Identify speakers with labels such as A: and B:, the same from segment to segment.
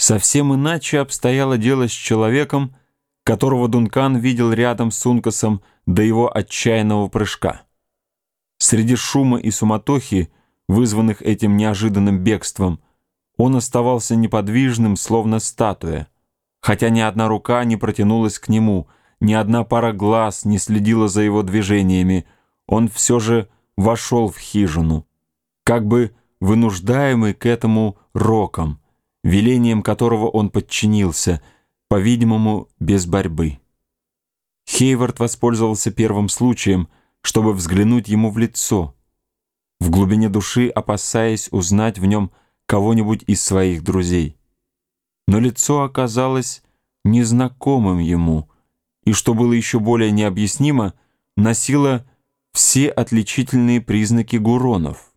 A: Совсем иначе обстояло дело с человеком, которого Дункан видел рядом с Ункасом до его отчаянного прыжка. Среди шума и суматохи, вызванных этим неожиданным бегством, он оставался неподвижным, словно статуя, хотя ни одна рука не протянулась к нему, ни одна пара глаз не следила за его движениями, он все же вошел в хижину, как бы вынуждаемый к этому роком, велением которого он подчинился, по-видимому, без борьбы. Хейвард воспользовался первым случаем, чтобы взглянуть ему в лицо, в глубине души опасаясь узнать в нем кого-нибудь из своих друзей. Но лицо оказалось незнакомым ему, и, что было еще более необъяснимо, носило все отличительные признаки гуронов.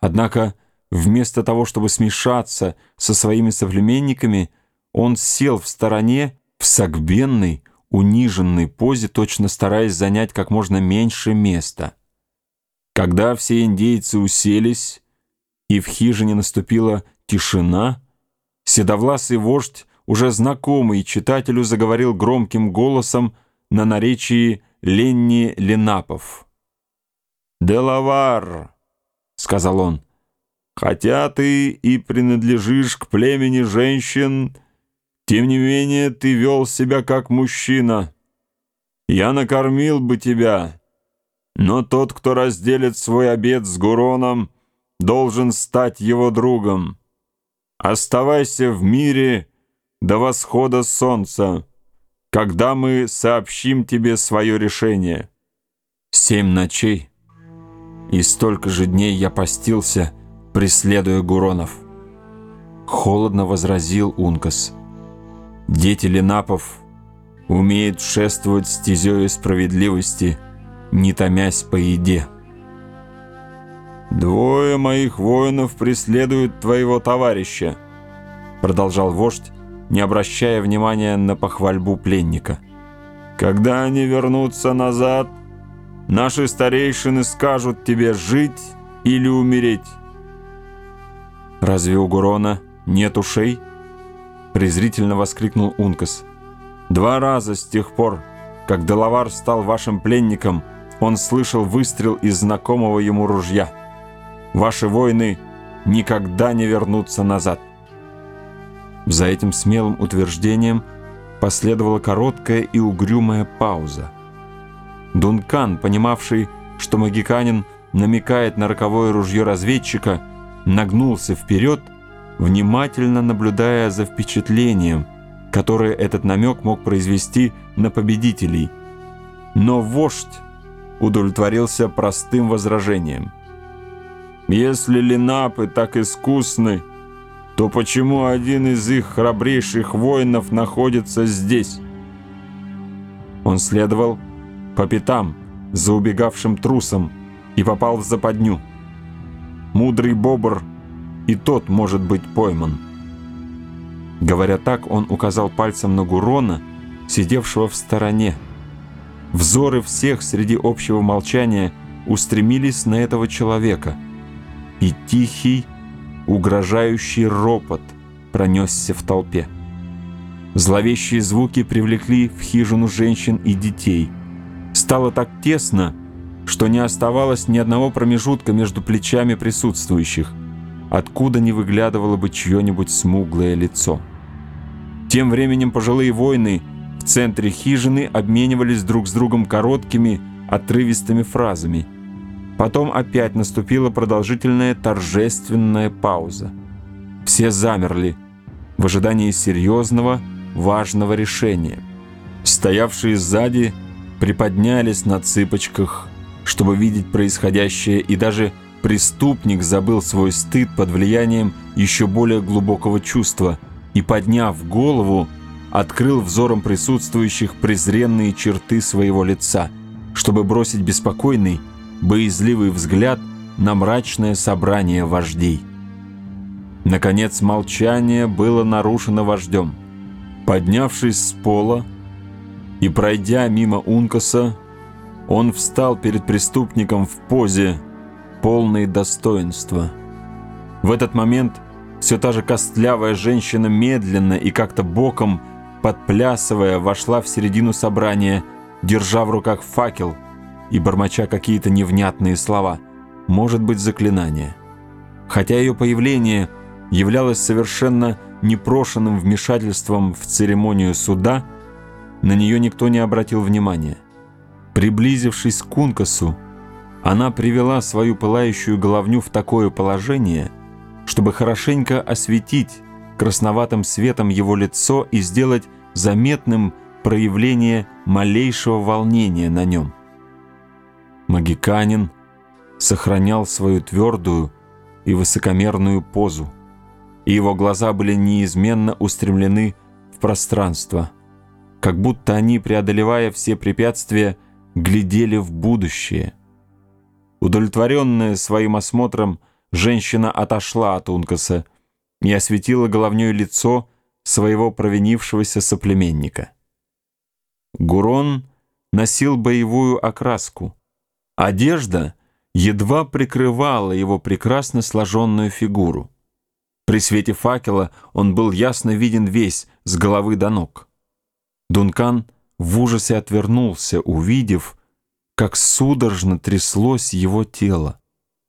A: Однако, Вместо того, чтобы смешаться со своими соплеменниками, он сел в стороне в согбенной, униженной позе, точно стараясь занять как можно меньше места. Когда все индейцы уселись, и в хижине наступила тишина, седовласый вождь, уже знакомый читателю, заговорил громким голосом на наречии Ленни Ленапов. «Делавар», — сказал он, — Хотя ты и принадлежишь к племени женщин, тем не менее ты вел себя как мужчина. Я накормил бы тебя, но тот, кто разделит свой обед с Гуроном, должен стать его другом. Оставайся в мире до восхода солнца, когда мы сообщим тебе свое решение. Семь ночей и столько же дней я постился — преследуя Гуронов. Холодно возразил Ункас. Дети Ленапов умеют шествовать стезею справедливости, не томясь по еде. «Двое моих воинов преследуют твоего товарища», продолжал вождь, не обращая внимания на похвальбу пленника. «Когда они вернутся назад, наши старейшины скажут тебе жить или умереть». «Разве у Гурона нет ушей?» презрительно воскликнул Ункас. «Два раза с тех пор, как Делавар стал вашим пленником, он слышал выстрел из знакомого ему ружья. Ваши воины никогда не вернутся назад». За этим смелым утверждением последовала короткая и угрюмая пауза. Дункан, понимавший, что магиканин намекает на роковое ружье разведчика, нагнулся вперед, внимательно наблюдая за впечатлением, которое этот намек мог произвести на победителей. Но вождь удовлетворился простым возражением. «Если линапы так искусны, то почему один из их храбрейших воинов находится здесь?» Он следовал по пятам за убегавшим трусом и попал в западню мудрый бобр и тот может быть пойман. Говоря так, он указал пальцем на Гурона, сидевшего в стороне. Взоры всех среди общего молчания устремились на этого человека, и тихий, угрожающий ропот пронесся в толпе. Зловещие звуки привлекли в хижину женщин и детей. Стало так тесно, что не оставалось ни одного промежутка между плечами присутствующих, откуда не выглядывало бы чье-нибудь смуглое лицо. Тем временем пожилые воины в центре хижины обменивались друг с другом короткими, отрывистыми фразами. Потом опять наступила продолжительная торжественная пауза. Все замерли в ожидании серьезного, важного решения. Стоявшие сзади приподнялись на цыпочках, чтобы видеть происходящее, и даже преступник забыл свой стыд под влиянием еще более глубокого чувства и, подняв голову, открыл взором присутствующих презренные черты своего лица, чтобы бросить беспокойный, боязливый взгляд на мрачное собрание вождей. Наконец молчание было нарушено вождем. Поднявшись с пола и пройдя мимо Ункаса, он встал перед преступником в позе, полной достоинства. В этот момент все та же костлявая женщина медленно и как-то боком, подплясывая, вошла в середину собрания, держа в руках факел и бормоча какие-то невнятные слова, может быть, заклинания. Хотя ее появление являлось совершенно непрошенным вмешательством в церемонию суда, на нее никто не обратил внимания. Приблизившись к Кункасу, она привела свою пылающую головню в такое положение, чтобы хорошенько осветить красноватым светом его лицо и сделать заметным проявление малейшего волнения на нем. Магиканин сохранял свою твердую и высокомерную позу, и его глаза были неизменно устремлены в пространство, как будто они, преодолевая все препятствия, глядели в будущее. Удовлетворенная своим осмотром, женщина отошла от Ункаса и осветила головнее лицо своего провинившегося соплеменника. Гурон носил боевую окраску. Одежда едва прикрывала его прекрасно сложенную фигуру. При свете факела он был ясно виден весь, с головы до ног. Дункан в ужасе отвернулся, увидев, как судорожно тряслось его тело.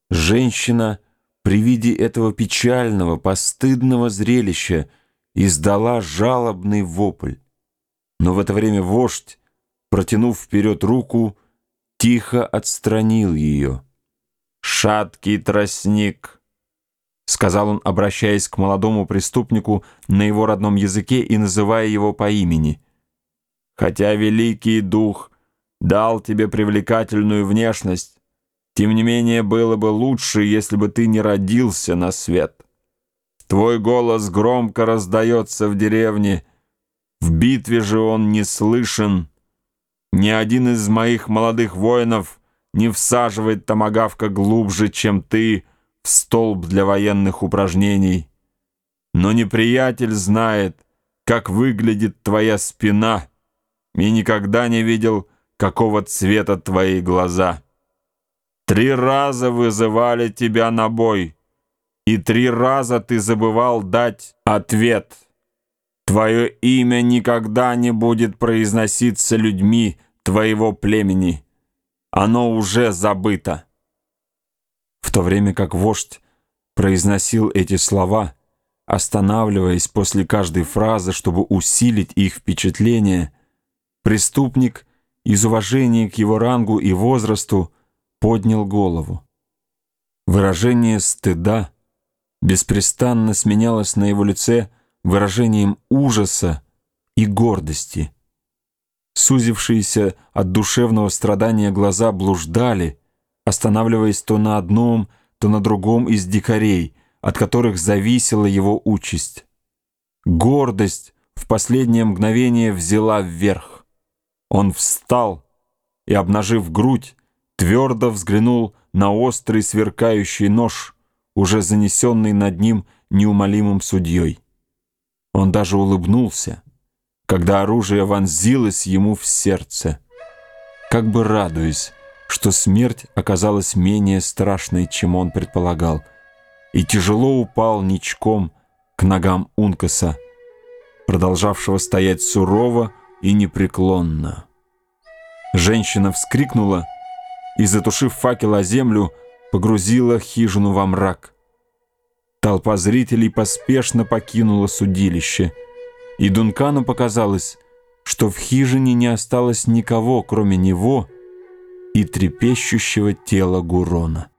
A: Женщина при виде этого печального, постыдного зрелища издала жалобный вопль. Но в это время вождь, протянув вперед руку, тихо отстранил ее. «Шаткий тростник», — сказал он, обращаясь к молодому преступнику на его родном языке и называя его по имени. «Хотя великий дух дал тебе привлекательную внешность, тем не менее было бы лучше, если бы ты не родился на свет. Твой голос громко раздается в деревне, в битве же он не слышен. Ни один из моих молодых воинов не всаживает томагавка глубже, чем ты, в столб для военных упражнений. Но неприятель знает, как выглядит твоя спина, и никогда не видел, какого цвета твои глаза. Три раза вызывали тебя на бой, и три раза ты забывал дать ответ. Твое имя никогда не будет произноситься людьми твоего племени. Оно уже забыто. В то время как вождь произносил эти слова, останавливаясь после каждой фразы, чтобы усилить их впечатление, преступник из уважения к его рангу и возрасту поднял голову. Выражение стыда беспрестанно сменялось на его лице выражением ужаса и гордости. Сузившиеся от душевного страдания глаза блуждали, останавливаясь то на одном, то на другом из дикарей, от которых зависела его участь. Гордость в последнее мгновение взяла вверх. Он встал и, обнажив грудь, твердо взглянул на острый сверкающий нож, уже занесенный над ним неумолимым судьей. Он даже улыбнулся, когда оружие вонзилось ему в сердце, как бы радуясь, что смерть оказалась менее страшной, чем он предполагал, и тяжело упал ничком к ногам Ункаса, продолжавшего стоять сурово, и непреклонно. Женщина вскрикнула и, затушив факел о землю, погрузила хижину во мрак. Толпа зрителей поспешно покинула судилище, и Дункану показалось, что в хижине не осталось никого, кроме него и трепещущего тела Гурона.